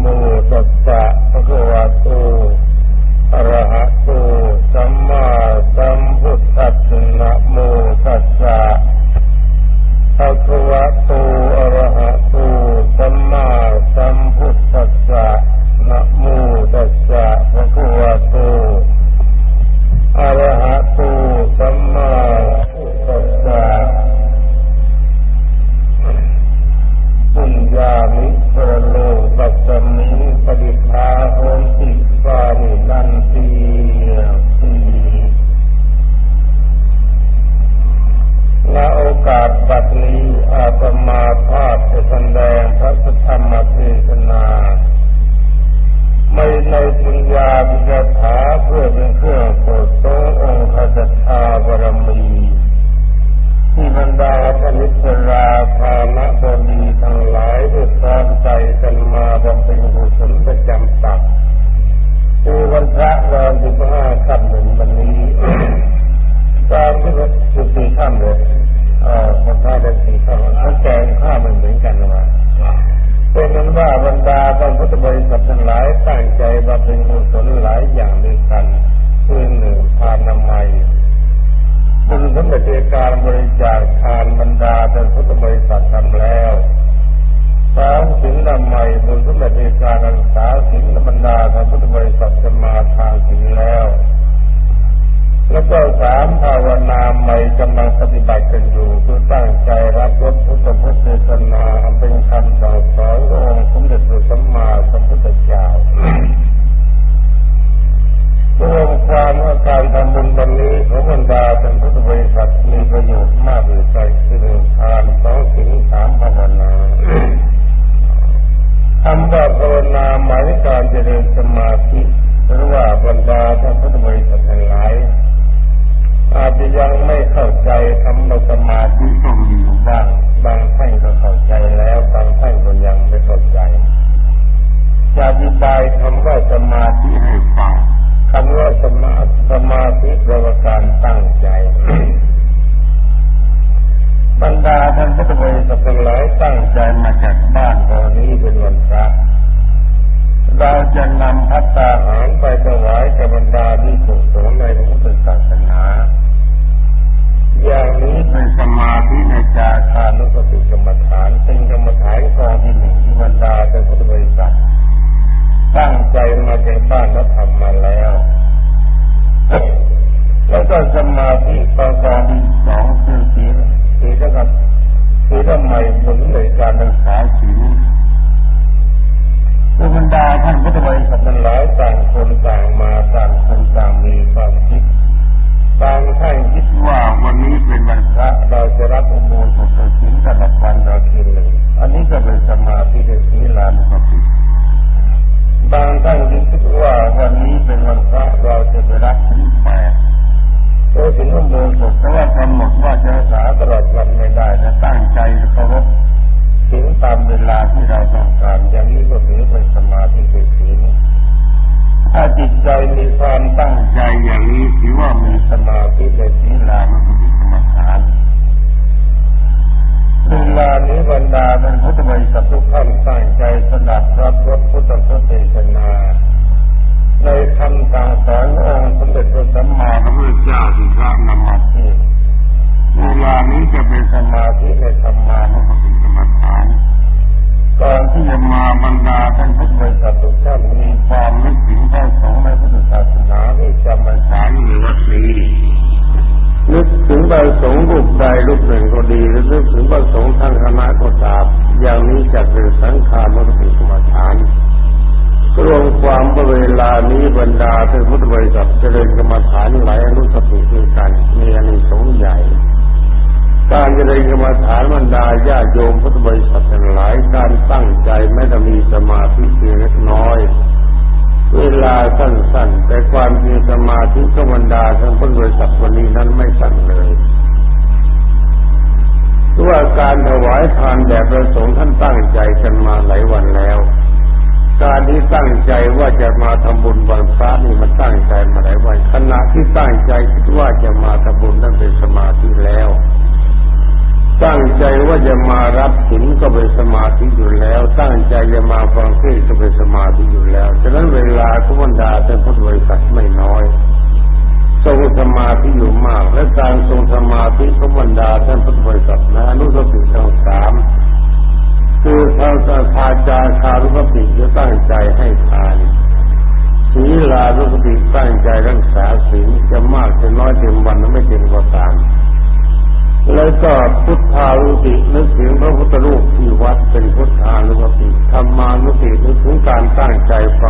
โม ดาเป็นพุทธบริษัททุกท่านตั้งใจสนับรับรถพุทธพุทธเทศนาในคำสั่งสอนองค์สมเด็จพระสัมมาสัมพุทธเจ้าที่พระนำมาเทศเวลานี้จะเป็นสมาธิในธรรมานุปัสสิกรรมฐานก่อนที่จะมาบรรดาท่านพุทธบริษัททุกท่านมีความนึกถึงพระสงฆ์ในพุทธศาสนาที่จะมาราอยู่ในวัดนี้ นึกถึงพระสงฆ์รูปใดรูปหนึ่งก็ดีหรือนึกถึงพระสงทั้งคณะก็ตามอย่างนี้จะเป็นสังขารมรติสมถานกรวงความเวลานี้บรรดาท่านพุทธบริษัทเจริญกรรมฐานหลายอนุสติด้วยกันมีอานิสงส์ใหญ่การเจริญกรรมฐานบรรดาญาโยมพุทธบริษัททั้หลายการตั้งใจแม้จะมีสมาธิเพียงเล็กน้อย เวลาสั้นๆ แต่ความมีสมาธิก็บรรดาทั้งพุทธบริษัทวันนี้ ที่ตั้งใจคิดว่าจะมาทำบุญนั้นเป็นสมาธิแล้ว ตั้งใจว่าจะมารับสินก็เป็นสมาธิอยู่แล้ว ตั้งใจจะมาฟังเทศก็เป็นสมาธิอยู่แล้วฉะนั้นเวลาทุกวันดาแต่พุทธบริษัทไม่น้อยทรงสมาธิอยู่มาก และการทรงสมาธิของบันดาท่านพุทธบริษัทนะอนุสติทั้งสามคือทางสาธาจารคารุปติจะตั้งใจให้ทาน ศีลาลุกติตั้งใจรักษาศีลจะมากจะน้อยเต็มวันหรืไม่เต็มก็ตาม แล้วก็พุทธารุตินึกถึงพระพุทธรูปที่วัดเป็นพุทธารุสติธรรมานุตินึกถึงการตั้งใจฟัง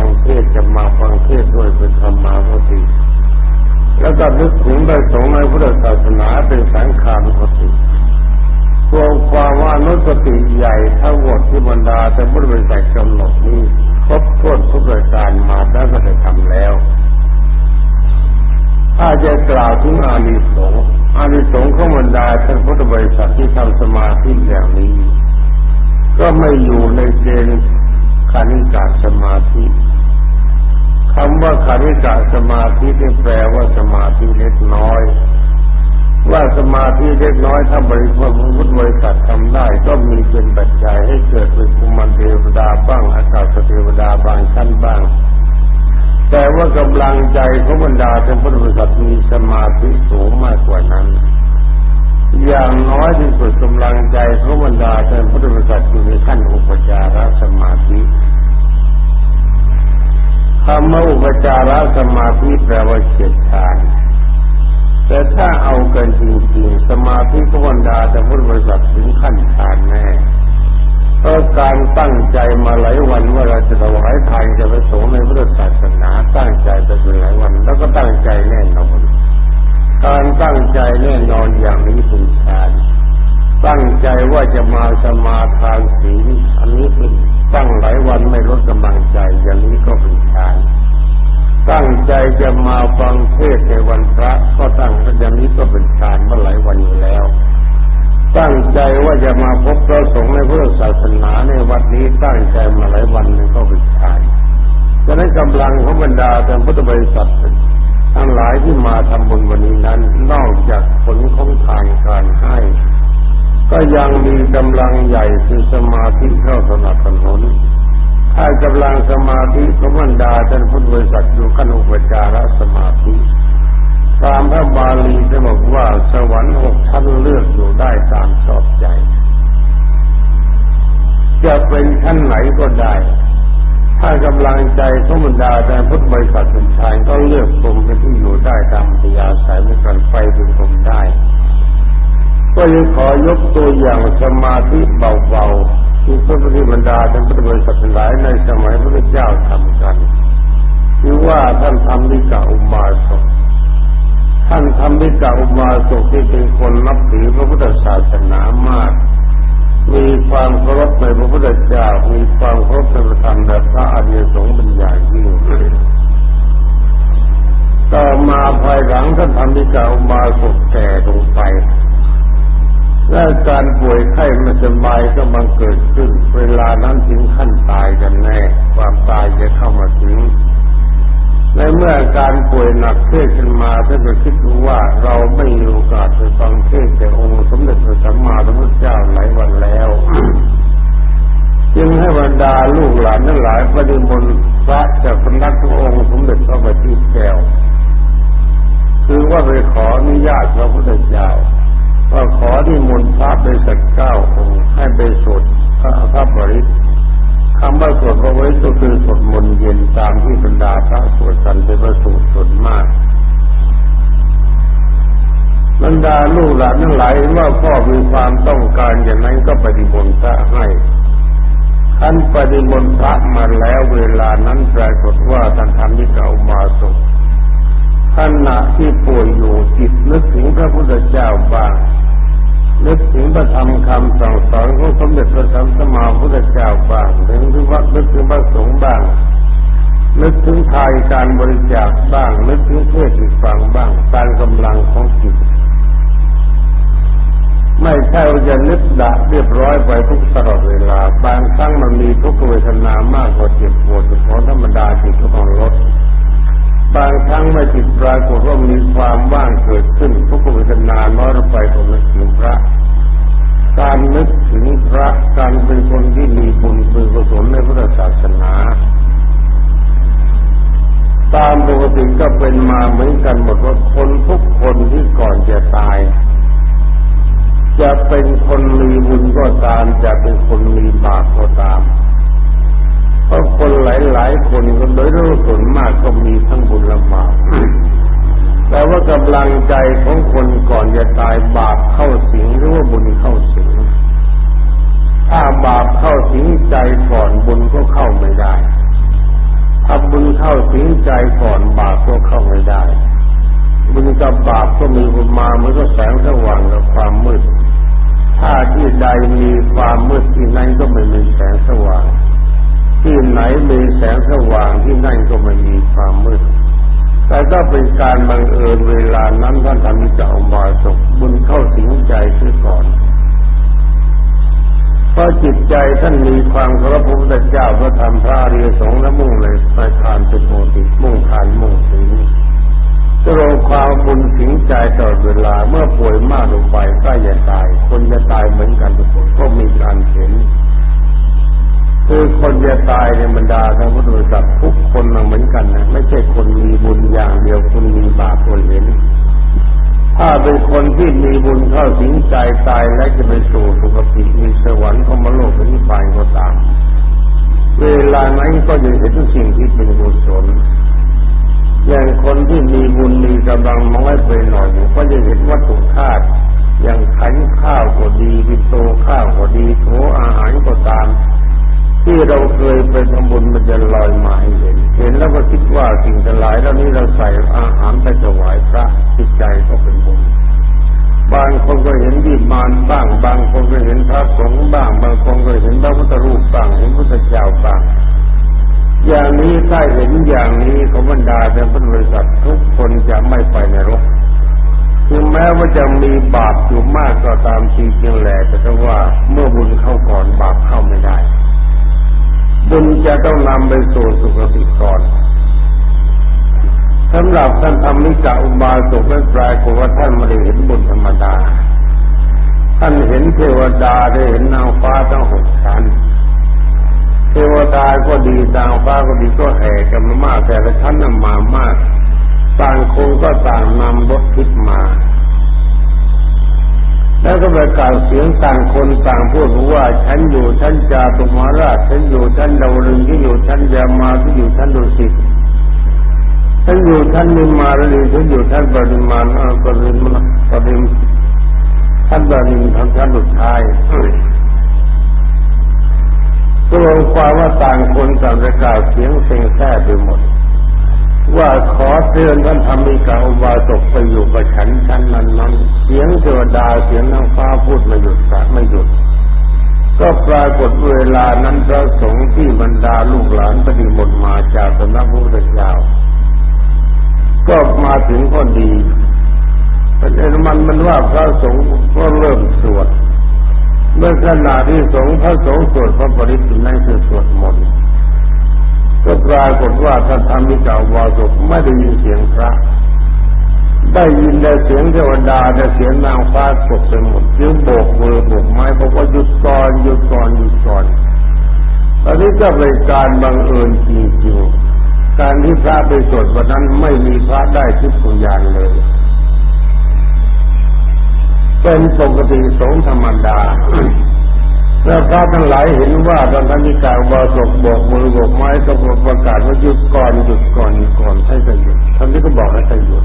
ของบรรดาท่านพุทธบริษัทมีสมาธิสูงมากกว่านั้น อย่างน้อยที่สุดกำลังใจของบรรดาท่าน บริษัททั้งหลายที่มาทำบุญวันนี้นั้น นอกจากผลของทานการให้ ก็ยังมีกำลังใหญ่คือสมาธิเข้าสนับสนุนถ้ากำลังสมาธิของบรรดาท่านพุทธบริษัทอยู่ขั้นอุปจารสมาธิตามพระบาลีจะบอกว่าสวรรค์หกชั้นเลือกอยู่ได้ตามชอบใจ จะเป็นชั้นไหนก็ได้ ถ้ากำลังใจของบรรดาแต่พุทธบริษัทเป็นชายก็เลือกตรงเป็นที่อยู่ได้ตามปัญญาสายไม่กันไปเป็นผมได้ ก็ยังขอยกตัวอย่างสมาธิเบาๆที่พระพุทธบรรดาท่านพุทธบริษัทหลายในสมัยพระเจ้าทำกันคือว่าท่านทำนิกาอุบาสกท่านทำนิกาอุบาสกที่เป็นคนนับถือพระพุทธศาสนามาก มีความเคารพในพระพุทธเจ้า มีความเคารพในพระธรรมและพระอริยสงฆ์เป็นอย่างยิ่งต่อมาภายหลังท่านทำนิกาอุบาสกแก่ลงไป และการป่วยไข้ไม่สบายก็บังเกิดขึ้น เวลานั้นถึงขั้นตายกันแน่ ความตายจะเข้ามาถึง ในเมื่อการป่วยหนักเทศขึ้นมาท่านก็คิดรู้ว่าเราไม่มีโอกาสไปฟังเทศแต่องค์สมเด็จพระสัมมาสัมพุทธเจ้าหลายวันแล้ว จึงให้บรรดาลูกหลานทั้งหลายปฏิมนต์พระจากพระนักพระองค์สมเด็จพระบัณฑิตแก้วคือว่าไปขออนุญาตพระพุทธเจ้าก็ขอที่มนพระไปสักเก้าองค์ให้ไปสวดพระพระบริษ คำว่าสวดพระบริษก็คือสวดมนต์เย็นตามที่บรรดาพระสวดกันเป็นพระสูตรสวนมากบรรดาลูกหลานทั้งหลายว่าพ่อมีความต้องการอย่างนั้นก็ปฏิบนพระให้ท่านปฏิบนพระมาแล้วเวลานั้นปรากฏว่าท่านทำที่เก่ามาสุขขณะที่ป่วยอยู่จิตนึกถึงพระพุทธเจ้าบ้าง นึกถึงพระธรรมคำสั่งสอนของสมเด็จพระสัมมาสัมพุทธเจ้าบ้างนึกถึงว่านึกถึงพระสงฆ์บ้าง นึกถึงทายการบริจาคบ้าง นึกถึงเทศอีกฟังบ้างตามกำลังของจิต ไม่ใช่ว่าจะนึกดะเรียบร้อยไปทุกตลอดเวลา บางครั้งมันมีทุกเวทนามากกว่าเจ็บปวดของธรรมดาจิตก็ต้องลด บางครั้งไม่จิตปรากฏว่ามีความว่างเกิดขึ้นทุกเวทนาน้อยลงไปก็นึกถึงพระ การนึกถึงพระการเป็นคนที่มีบุญเป็นกุศลในพุทธศาสนาตามปกติก็เป็นมาเหมือนกันหมดว่าคนทุกคนที่ก่อนจะตายานมีควารพระพุทธเจ้าพระธรรมพระอริยสงฆ์และมุ่งเลยไปทานเป็นโมติมุ่งทานมุ่งศีลจะรความบุญสิงใจตลอดเวลาเมื่อป่วยมากลงไปก็จะตาย คนจะตายเหมือนกันทุกคนก็มีการเห็นคือคนจะตายในบรรดาทั้งพุทธบริษัททุกคนเหมือนกันนะไม่ใช่ ถ้าเป็นคนที่มีบุญเข้าสิงใจตายและจะไปสู่สุคติมีสวรรค์ของมโลกนิพพานก็ตาม เวลานั้นก็จะเห็นทุกสิ่งที่เป็นกุศลอย่างคนที่มีบุญมีกำลังน้อยไปหน่อยก็จะเห็นวัตถุธาตุอย่างขันข้าวก็ดีวิโตข้าวก็ดีโถอาหารก็ตาม ที่เราเคยไปทำบุญมันจะลอยมาให้เห็น เห็นแล้วก็คิดว่าสิ่งทั้งหลายเหล่านี้เราใส่อาหารไปถวายพระจิตใจก็เป็นบุญ บางคนก็เห็นดีมานบ้าง บางคนก็เห็นพระสงฆ์บ้าง บางคนก็เห็นพระพุทธรูปบ้าง เห็นพระเจ้าบ้าง อย่างนี้ถ้าเห็นอย่างนี้ของบรรดาแต่พระบริษัททุกคนจะไม่ไปในรกถึงแม้ว่าจะมีบาปอยู่มากก็ตามจริงๆแหละแต่ว่าเมื่อบุญเข้าก่อนบาปเข้าไม่ได้ บุญจะต้องนำไปสู่สุคติก่อนสำหรับท่านทำนิจอุบาสกไม่ปลายกว่าท่านไม่ได้เห็นบุญธรรมดา ท่านเห็นเทวดาได้เห็นนางฟ้าทั้งหกชั้นเทวดาก็ดีนางฟ้าก็ดีก็แห่กันมามากแต่ละชั้นนำมามาก ต่างคนก็ต่างนำรถทิพมา แล้วก็ประกาศเสียงต่างคนต่างพูดว่าฉันอยู่ฉันจาตุมาราชฉันอยู่ฉันดาวลึงที่อยู่ฉันยามาที่อยู่ฉันดุสิตฉันอยู่ฉันนิมาลีฉันอยู่ฉันปริมาณปริมาณปริมท่านปริมทำฉันสุดท้ายรวมความว่าต่างคนต่างประกาศเสียงเสียงแท้ไปหมด ว่าขอเตือนท่านทำมีกาอุบาสกไปอยู่กับฉันชั้นนั้นนั้นเสียงเทวดาเสียงนางฟ้าพูดไม่หยุดสะไม่หยุด ก็ปรากฏเวลานั้นพระสงฆ์ที่บรรดาลูกหลานปฏิมนมาจากสำนักพระพุทธเจ้าก็มาถึงก็ดีประเด็นมันมันว่าพระสงฆ์ก็เริ่มสวด เมื่อขณะที่สงฆ์พระสงฆ์สวดพระปริจินั่นคือสวดมนต์ ก็ปรากฏว่าท่านทำมิจาวาสุไม่ได้ยินเสียงพระ ได้ยินแต่เสียงเทวดาแต่เสียงนางฟ้าตกไปหมดยืมโบกมือโบกไม้บอกว่าหยุดก่อนหยุดก่อนหยุดก่อนตอนนี้ก็เป็นการบังเอิญจริงๆการที่พระไปสวดวันนั้นไม่มีพระได้ทุกสุญานเลย เป็นปกติสงธรรมดา แล้วพระทั้งหลายเห็นว่าตอนท่านมีการบาศกบอกมือบอกไม้ก็ประกาศว่าหยุดก่อนหยุดก่อนก่อนให้จะหยุดท่านนี้ก็บอกให้จะหยุด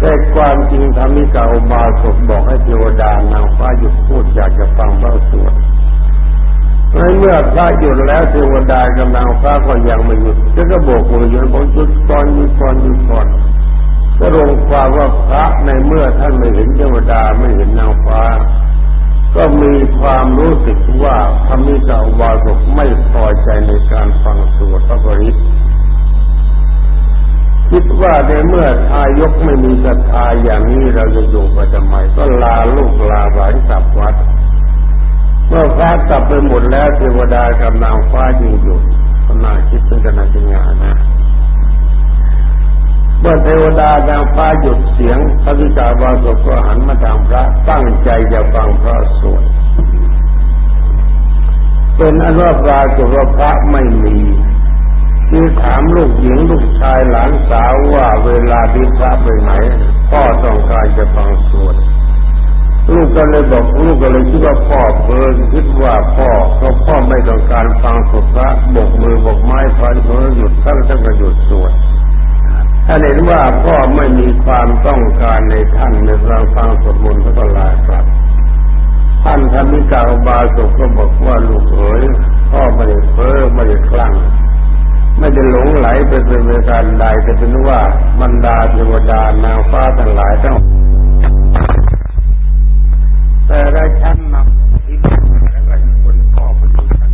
แต่ความจริงทำนิกาบาศกบอกให้เทวดานางฟ้าหยุดพูดอยากจะฟังพระสวดเมื่อพระหยุดแล้วเทวดากำลังฟ้าก็ยังไม่หยุดก็บอกมือหยุดบอกหยุดก่อนหยุดก่อนหยุดก่อนก็ลงความว่าพระในเมื่อท่านไม่เห็นเทวดาไม่เห็นนางฟ้า ก็มีความรู้สึกว่าธรรมิกาวาสกไม่พอใจในการฟังสวดพระบริตคิดว่าในเมื่อทายกไม่มีศรัทธาอย่างนี้เราจะอยู่ไปทำไมก็ลาลูกลาหลานกลับวัด เมื่อฟ้ากลับไปหมดแล้วเทวดากับนางฟ้ายิงอยู่น่าคิดเป็นกันนาจงานนะเมื่อเท วดานางฟ้าหยุดเสียงพระวิจารวาสกก็หันมาทางพระตั้งใจจะฟังพระสวดเป็นอนุปราจุรพระไม่มีคือถามลูกหญิงลูกชายหลานสาวว่าเวลาที่พระไปไหนพ่อต้องการจะฟังสวดลูกก็เลยบอกลูกก็เลยคิดว่าพ่อเพลินคิดว่าพ่อเพราะพ่อไม่ต้องการฟังสวดพระบกมือบกไม้ถอยมือหยุดท่านจะกระหยุดสวด ท่านเห็นว่าพ่อไม่มีความต้องการในท่านในฟังฟังสวดมนต์ก็ลากลับ ท่านธรรมิกาบาสุก็บอกว่าลูกเอ๋ยพ่อไม่ได้เพ้อไม่ได้คลั่งไม่ได้หลงไหลไปเป็นเวการใดแต่เป็นว่าบรรดาเทวดานางฟ้าทั้งหลายต้องแต่ได้ชั้นนำที่แล้วก็คนพ่อไปดูชั้น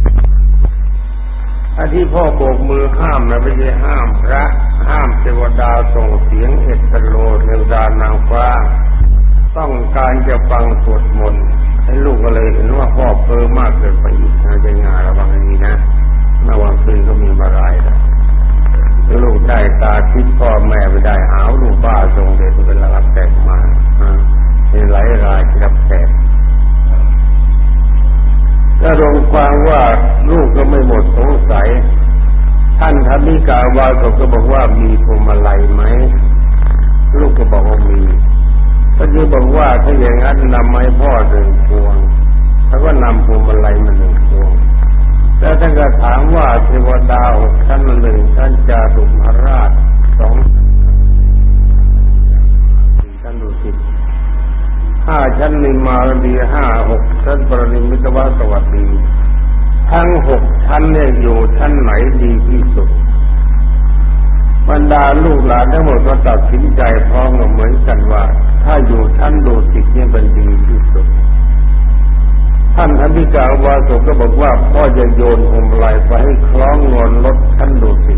อันที่พ่อโบกมือห้ามนะไม่ใช่ห้ามพระ ห้ามเทวดาส่งเสียงเอกโลเทวดานางฟ้า ต้องการจะฟังสวดมนต์ให้ลูกก็เลยเห็นว่าพ่อเพ้อมากเกินไปอีกนะจะงานระวังอย่างนี้นะเมื่อวันคืนก็มีมารายแล้วลูกได้ตาทิพพ่อแม่ไม่ได้หาวลูกบ้าทรงเดชเป็นระรับแตกมามีหลายรายที่รับแตกถ้ารวมความว่าลูกก็ไม่หมดสงสัย ท่านธรรมิกาวาสก็บอกว่ามีพวงมาลัยไหมลูกก็บอกว่ามีก็จึงบอกว่าถ้าอย่างนั้นนำไม้พ่อหนึ่งพวง แล้วก็นำพวงมาลัยมาหนึ่งพวง แล้วท่านก็ถามว่าเทวดาท่านหนึ่งท่านจาตุมหราชสองท่านดุสิห้าชั้นนิมาดีห้าหกชั้นปรนิมิตวสวัสดี ทั้งหกชั้นเนี่ยอยู่ชั้นไหนดีที่สุดบรรดาลูกหลานทั้งหมดก็ตัดสินใจพร้อมกันเหมือนกันว่า ถ้าอยู่ชั้นดุสิตเนี่ยเป็นดีที่สุด ท่านธนิกาวาสุก็บอกว่าพ่อจะโยนพวงมาลัยไปให้คล้องงอนรถท่านดูสิ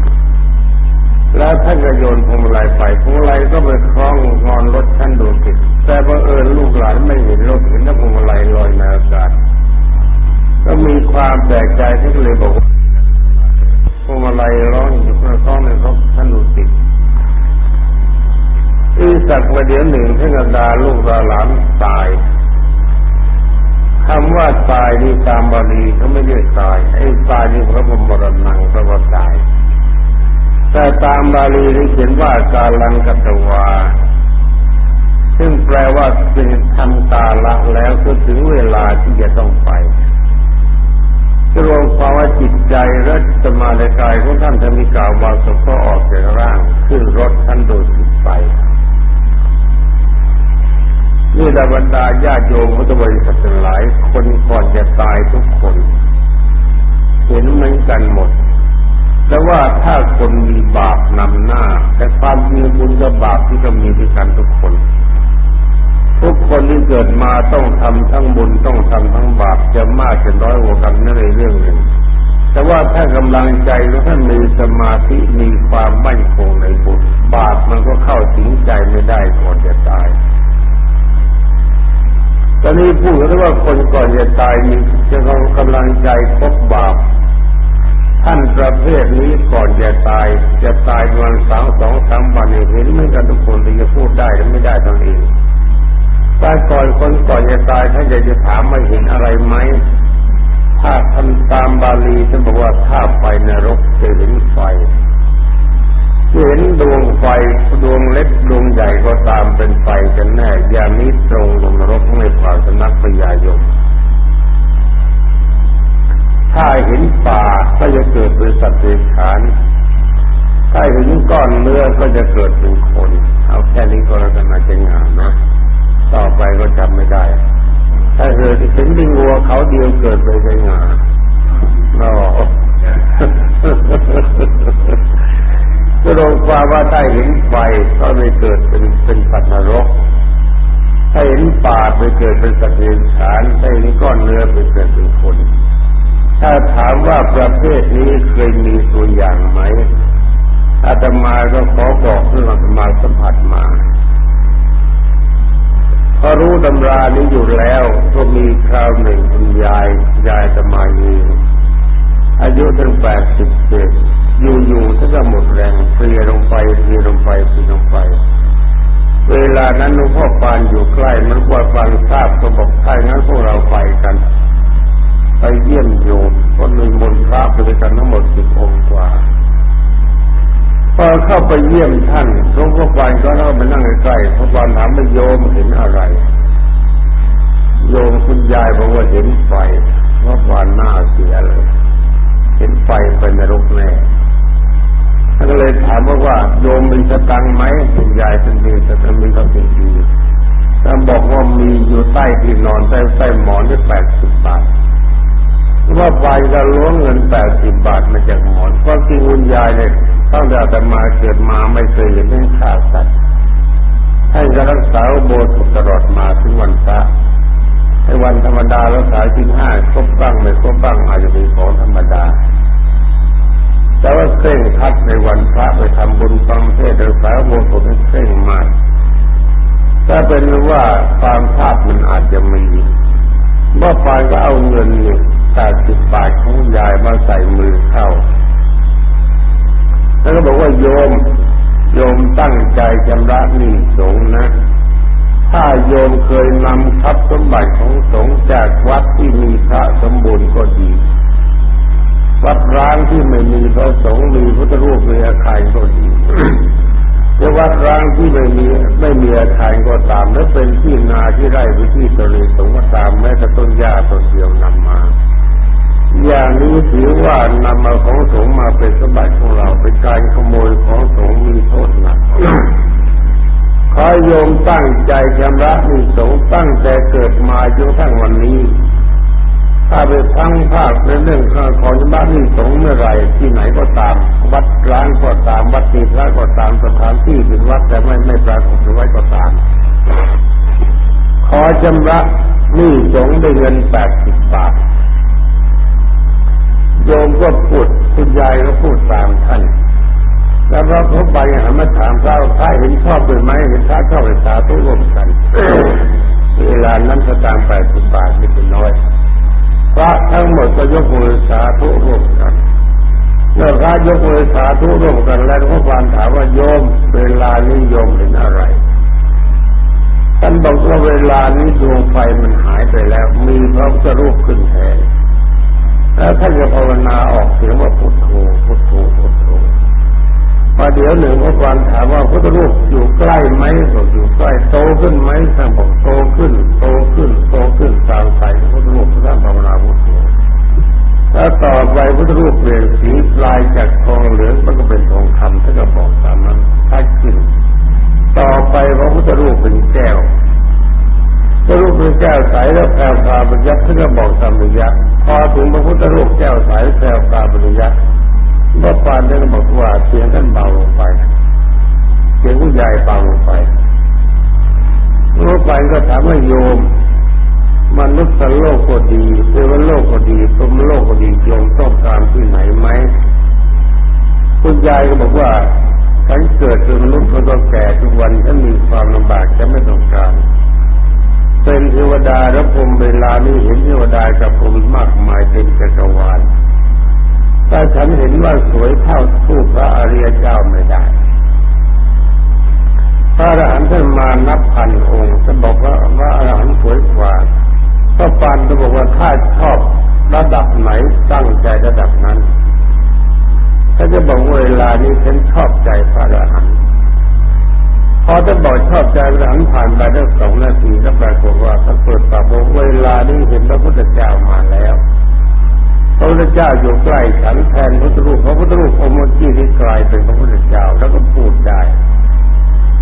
แล้วท่านก็โยนพวงมาลัยไปพวงมาลัยก็ไปคล้องงอนรถท่านดูสิแต่บังเอิญลูกหลานไม่เห็นรถเห็นแต่พวงมาลัยลอยในอากาศ ก็มีความแปลกใจที่เลยบอกพวงมาลัยร้องอยู่ข้างท้องในรถท่านดูสิอีสักมาเดี๋ยวหนึ่งท่านดาลูกหลานตายคำว่าตายนี่ตามบาลีเขาไม่เรียกตายไอ้ตายนี่พระบรมรณังแปลว่าตาย แต่ตามบาลีนี่เขียนว่ากาลังกัตวา ซึ่งแปลว่าเป็นทำตาละแล้วก็ถึงเวลาที่จะต้องไป รวมความว่าจิตใจและสมาธิกายของท่านธรรมิกาวาสุก็ออกจากร่างขึ้นรถท่านโดูสิไปนี่ดาบรรดาญาโยมพุทธบริษัทหลาย คนก่อนจะตายทุกคน เห็นเหมือนกันหมด แต่ว่าถ้าคนมีบาปนำหน้า แต่ความมีบุญกับบาปที่ก็มีด้วยกันทุกคน ทุกคนที่เกิดมาต้องทำทั้งบุญต้องทำทั้งบาปจะมากจะน้อยกว่ากันนั่นเรื่องหนึ่งแต่ว่าถ้ากำลังใจหรือท่านมีสมาธิมีความมั่นคงในบุญบาปมันก็เข้าถึงใจไม่ได้ก่อนจะตาย ตอนนี้พูดกันว่าคนก่อนจะตายมีจะกำลังใจครบบาปท่านประเภทนี้ก่อนจะตาย จะตายวันสองสองสามวันเห็นไม่กันทุกคนที่จะพูดได้หรือไม่ได้ตนเอง ตายก่อนคนก่อนจะตายท่านจะจะถามมาเห็นอะไรไหม ถ้าทำตามบาลีท่านบอกว่าถ้าไปนรกจะเห็นไฟเห็นดวงไฟดวงเล็กดวงใหญ่ก็ตามเป็นไฟกันแน่อย่างนี้ตรงลงนรกไม่ผ่านสนักพยายมถ้าเห็นป่าก็จะเกิดเป็นสัตว์เดรัจฉานถ้าเห็นก้อนเนื้อก็จะเกิดเป็นคน เอาแค่นี้ก็แล้วกันนะจะงามนะ ต่อไปก็จำไม่ได้ ถ้าเกิดเห็นดิงัวเขาเดียวเกิดไปเป็นงาอ๋อจะลงความว่าถ้าเห็นไฟก็ไม่เกิดเป็นเป็นสัตว์นรก ถ้าเห็นป่าไปเกิดเป็นสัตว์เดรัจฉานถ้าเห็นก้อนเนื้อไปเกิดเป็นคน ถ้าถามว่าประเภทนี้เคยมีตัวอย่างไหมอาตมาก็ขอบอกเรื่องอาตมาสัมผัสมา พอรู้ตำรานี้อยู่แล้วก็มีคราวหนึ่งคุณยายยายตมาเองอายุตั้งแปดสิบเจ็ดอยู่ๆท่านก็หมดแรงเพลียลงไปเพลียลงไปเพลียลงไป เวลานั้นหลวงพ่อปานอยู่ใกล้มันว่าปานทราบก็บอกใช่งั้นพวกเราไปกัน ไปเยี่ยมโยมก็มีมนพระไปด้วยกันทั้งหมดสิบองค์กว่า พอเข้าไปเยี่ยมท่านหลวงพ่อปานก็เข้าไปนั่งใกล้พระปานถามว่าโยมเห็นอะไร โยมคุณยายบอกว่าเห็นไฟพระปานหน้าเสียเลย เห็นไฟเป็นนรกแน่ท่านก็เลยถามว่าว่าโยมมีสตังไหมคุณยายท่านมีแต่ท่านมีเขาเป็นดีท่านบอกว่ามีอยู่ใต้ที่นอนใต้ใต้หมอนได้แปดสิบบาทว่าไปจะล้วงเงินแปดสิบบาทมาจากหมอนเพราะที่คุณยายเนี่ย ตั้งแต่แต่มาเกิดมาไม่เคยเห็นเรื่องขาดสัตว์ท่านจะรักษาโบสถ์ตลอดมาถึงวันพระในวันธรรมดารักษาทิ้งห้าครบบ้างไม่ครบบ้างอาจจะเป็นของธรรมดา แต่ว่าเคร่งคัดในวันพระไปทำบุญฟังเทศน์รักษาโบสถ์เคร่งมากถ้าเป็นว่าความพลาดมันอาจจะมีเมื่อปานก็เอาเงินนี่แปดสิบบาทของยายมาใส่มือเข้า แล้วก็บอกว่าโยม โยมตั้งใจชำระหนี้สงนะ ถ้าโยมเคยนำทรัพย์สมบัติของสงจากวัดที่มีพระสมบูรณ์ก็ดี วัดร้างที่ไม่มีพระสงฆ์มีพุทธรูปมีอาคารก็ดีจะวัดร้างที่ไม่มีไม่มีอาคารก็ตามและเป็นที่นาที่ไร่หรือที่ตรีสงก็ตามแม้แต่ต้นหญ้าต้นเดียวนำ อย่างนี้ถือว่านำมาของสงมาเป็นสมบัติของเราเป็นการขโมยของสงมีโทษหนักขอโยมตั้งใจชำระมีสงตั้งแต่เกิดมาจนทั้งวันนี้ ถ้าไปทั้งภาคในเรื่องของชำระมีสงเมื่อไรที่ไหนก็ตาม วัดร้างก็ตามวัดมีพระก็ตามสถานที่เป็นวัดแต่ไม่ไม่ปรากฏไว้ก็ตาม ขอชำระมีสงด้วยเงินแปดสิบบาท โยมก็พูดคุณยายก็พูดตามท่านแล้วพระเขาไปหามาถามพระพระเห็นชอบหรือไม่เห็นพระชอบไปสาธุร่วมกันเวลานั้นก็ตามไปสิบบาทไม่เป็นน้อยพระทั้งหมดก็ยกมือสาธุร่วมกันเมื่อพระยกมือสาธุร่วมกันแล้วพระความถามว่าโยม เวลานี้โยมเห็นอะไรท่านบอกว่าเวลานี้ดวงไฟมันหายไปแล้ว มีพระพุทธรูปขึ้นแทน แล้วท่านจะภาวนาออกเสียงว่าพุทโธพุทโธพุทโธพอเดี๋ยวหนึ่งพระวันถามว่าพุทธรูปอยู่ใกล้ไหมบอกอยู่ใกล้โตขึ้นไหมท่านบอกโตขึ้น โตขึ้น โตขึ้นตามใสพุทธรูปท่านภาวนาพุทโธแล้วต่อไปพุทธรูปเปลี่ยนสีลายจากทองเหลืองมันก็เป็นทองคำท่านก็บอกตามนั้นถ้าขึ้นต่อไปพระพุทธรูปเป็นแก้ว ระรูปเป็นแก้วใสแล้วแผ่วพาบรรยัติท่านก็บอกตามบรรยัติพอถึงพระพุทธรูปแก้วใสแผ่วพาบรรยัติพระปานท่านบอกว่าเสียงท่านเบาลงไปเสียงผู้ใหญ่เบาลงไประปานก็ถามว่าโยมมนุษย์โลกก็ดีเทวโลกก็ดีพรมโลกก็ดีโยมต้องการที่ไหนไหมคุณยายก็บอกว่าฉันเกิดเป็นมนุษย์ก็ต้องแก่ทุกวันฉันมีความลำบากจะไม่ต้องการ เป็นเทวดาและพรมเวลานี้เห็นเทวดากับพรมมากมายเป็นจักรวาลถ้าฉันเห็นว่าสวยเท่าสู้พระอริยเจ้าไม่ได้ พระอรหันต์ท่านมานับพันองค์จะบอกว่าพระอรหันต์สวยกว่าก็ปันจะบอกว่าถ้าชอบระดับไหนตั้งใจระดับนั้นถ้าจะบอกเวลานี้ฉันชอบใจพระอรหันต์ อจะบอกชอบใจหลังผ่านไปได้สองนาทีก็ปรากฏว่าท่านเปิดปากบอกเวลานี้เห็นพระพุทธเจ้ามาแล้วพระพุทธเจ้าอยู่ใกล้ฉันแทนพระพุทธรูปพระพุทธรูปองค์มจีที่กลายเป็นพระพุทธเจ้าแล้วก็พูดได้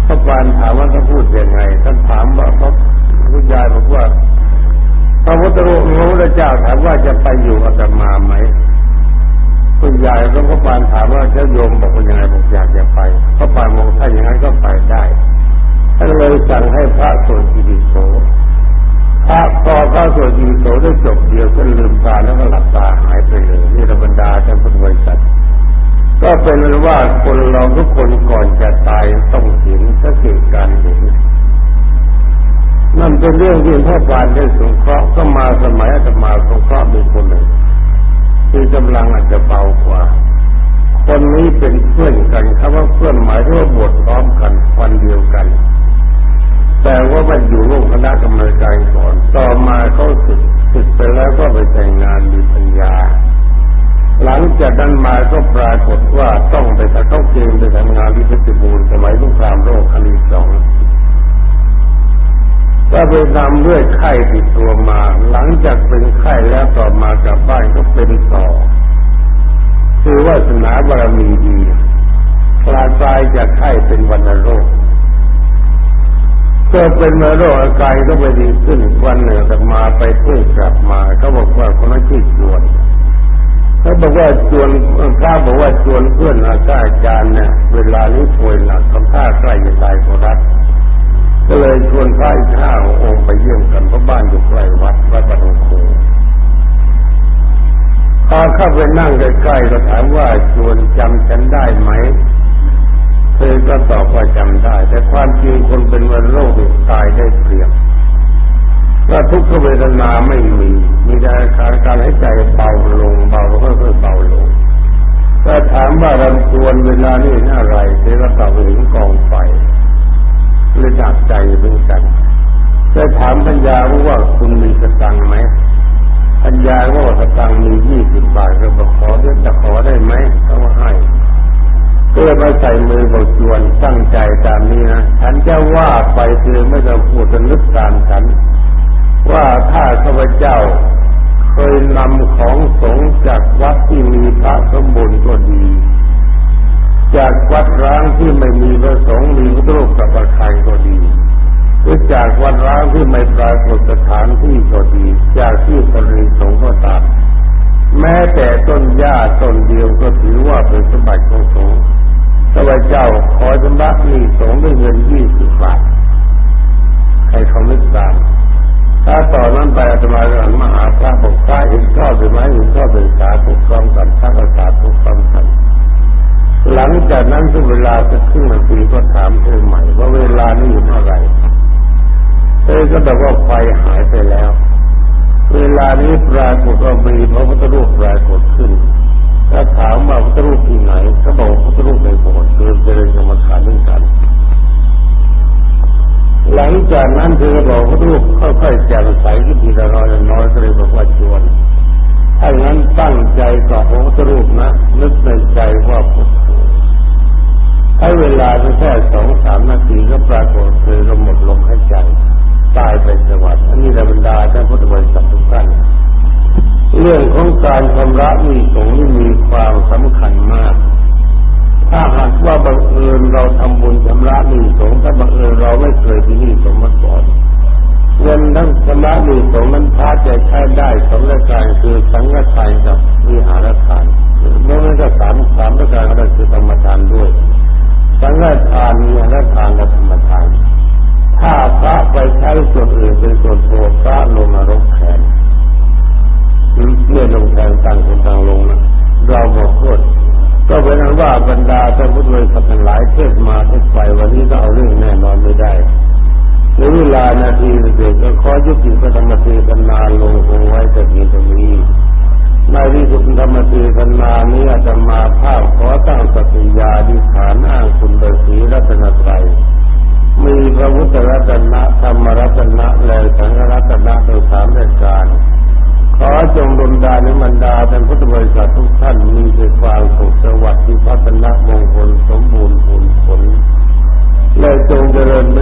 พระปานถามว่าท่านพูดยังไงท่านถามว่าพระพุทธยายบอกว่าพระพุทธรูปพระพุทธเจ้าถามว่าจะไปอยู่อาตมาไหม คุณยายก็พระปานถามว่าเจ้าโยมบอกว่ายังไงบอกอยากจะไปพระปานบอกถ้าอย่างนั้นก็ไปได้ท่านเลยสั่งให้พระสวดกิริโสพระพอพระสวดกิริโสได้จบเดียวก็ลืมตาแล้วก็หลับตาหายไปเลยนี่ธรรมดาท่านพุทธบริษัทก็เป็นว่าคนเราทุกคนก่อนจะตายต้องเห็นสังเกตการเห็นนั่นเป็นเรื่องที่พ่อปานได้สงเคราะห์ก็มาสมัยอาตมาสงเคราะห์มีคนหนึ่ง ที่กำลังอาจจะเบากว่า คนนี้เป็นเพื่อนกันคำว่าเพื่อนหมายถึงว่าบวชพร้อมกันวันเดียวกัน แต่ว่ามันอยู่ร่วมคณะกรรมการก่อนต่อมาเขาสึกสึกไปแล้วก็ไปแต่งงานมีปัญญา หลังจากนั้นมาก็ปรากฏว่าต้องไปถ้าเข้าเกณฑ์ไปทำงานที่เพชรบูรณ์สมัยสงครามโลกครั้งที่สองก็ไปนำด้วยไข้ติด เป็นวันโรคอาการก็ไปดีขึ้นวันหนึ่งแต่มาไปเพื่อกลับมาเขาบอกว่าคนนั้นชื่อจวนเขาบอกว่าจวนพระบอกว่าจวนเพื่อนอาจารย์เนี่ยเวลานี้ป่วยหนักทำท่าใกล้จะตายก็รักก็เลยชวนพระอีกห้าองค์ไปเยี่ยมกันเพราะบ้านอยู่ใกล้วัดวัดบางโคพอเข้าไปนั่งใกล้ๆก็ถามว่าชวนจำฉันได้ไหม เธอก็ตอบว่าจำได้ แต่ความจริงคนเป็นวันโรคตายได้เปรียบว่าทุกขเวทนาไม่มี มีแต่การให้ใจเบาลงเบาลงค่อยเบาลงถ้าถามว่าราจวนเวลานี้อะไรเทระตอบเห็นกองไฟเลยดักใจเหมือนกันจะถามปัญญาว่าคุณมีสตังไหมปัญญาว่าสตังมียี่สิบบาทก็บอกขอเดี๋ยวจะขอได้ไหมเขาให้ เลยมาใส่มือบอกจวนตั้งใจตามนี้นะฉันจะว่าไปเธอไม่ต้องพูดจะนึกตามฉัน ว่าถ้าข้าพเจ้าเคยนำของสงจากวัดที่มีพระสมบูรณ์ก็ดี จากวัดร้างที่ไม่มีพระสงฆ์มีพระรูปกับประคายก็ดีหรือจากวัดร้างที่ไม่ปรากฏสถานที่ก็ดี จากที่คนรีสงฆ์ก็ตามแม้แต่ต้นหญ้าต้นเดียวก็ถือว่าเป็นสมบัติของส พเจ้าขอชำระหนี้สงด้วยเงินยี่สิบบาทใครเขานึกตามถ้าต่อนนั้นไปอาตมาก็หันมหาพระบอกพระเห็นชอบหรือไม่เห็นชอบเป็นสาถูกต้องกันถ้าก็สาถูกต้องกันหลังจากนั้นก็เวลาจะครึ่งนาทีก็ถามเธอใหม่ว่าเวลานี้อยู่เท่าไหร่เธอก็บอกว่าไฟหายไปแล้ว เวลานี้ปรากฏว่ามีพระพุทธรูปปรากฏขึ้น ถ้าถามว่าพระรูปที่ไหนก็บอกพระรูปในโบสถ์เดินเจริญกรรมฐานด้วยกัน หลังจากนั้นเธอบอกพระรูปค่อยๆแจ่มใสขึ้นทีละน้อยน้อยก็เลยบอกว่าชวนถ้างั้นตั้งใจต่อพระพุทธรูปนะนึกในใจว่าพุทโธให้เวลาแค่สองสามนาทีก็ปรากฏเธอก็หมดลมหายใจตายไปสวัสดิ์อันนี้ธราท่าน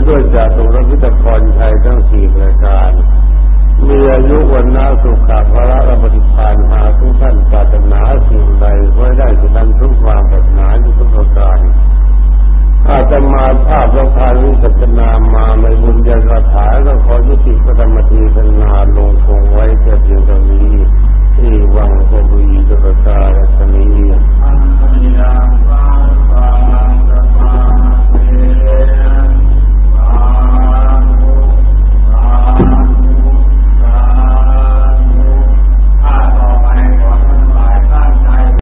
ด้วยจากตุรพิธกรไทยทั้งสี่ประการ มีอายุวันนาสุขาพระระปฏิพานหาทุกท่านปรารถนาสิ่งใดไว้ได้สิ่งนั้นทุกความปรารถนาทุกประการอาจะมาภาพพระพานุสัจนามาในบุญญาคาถาก็ขอยุติพระธรรมทีสนาลงคงไว้แต่เพียงเท่านี้ที่วังพบุรีตุลกาลตนี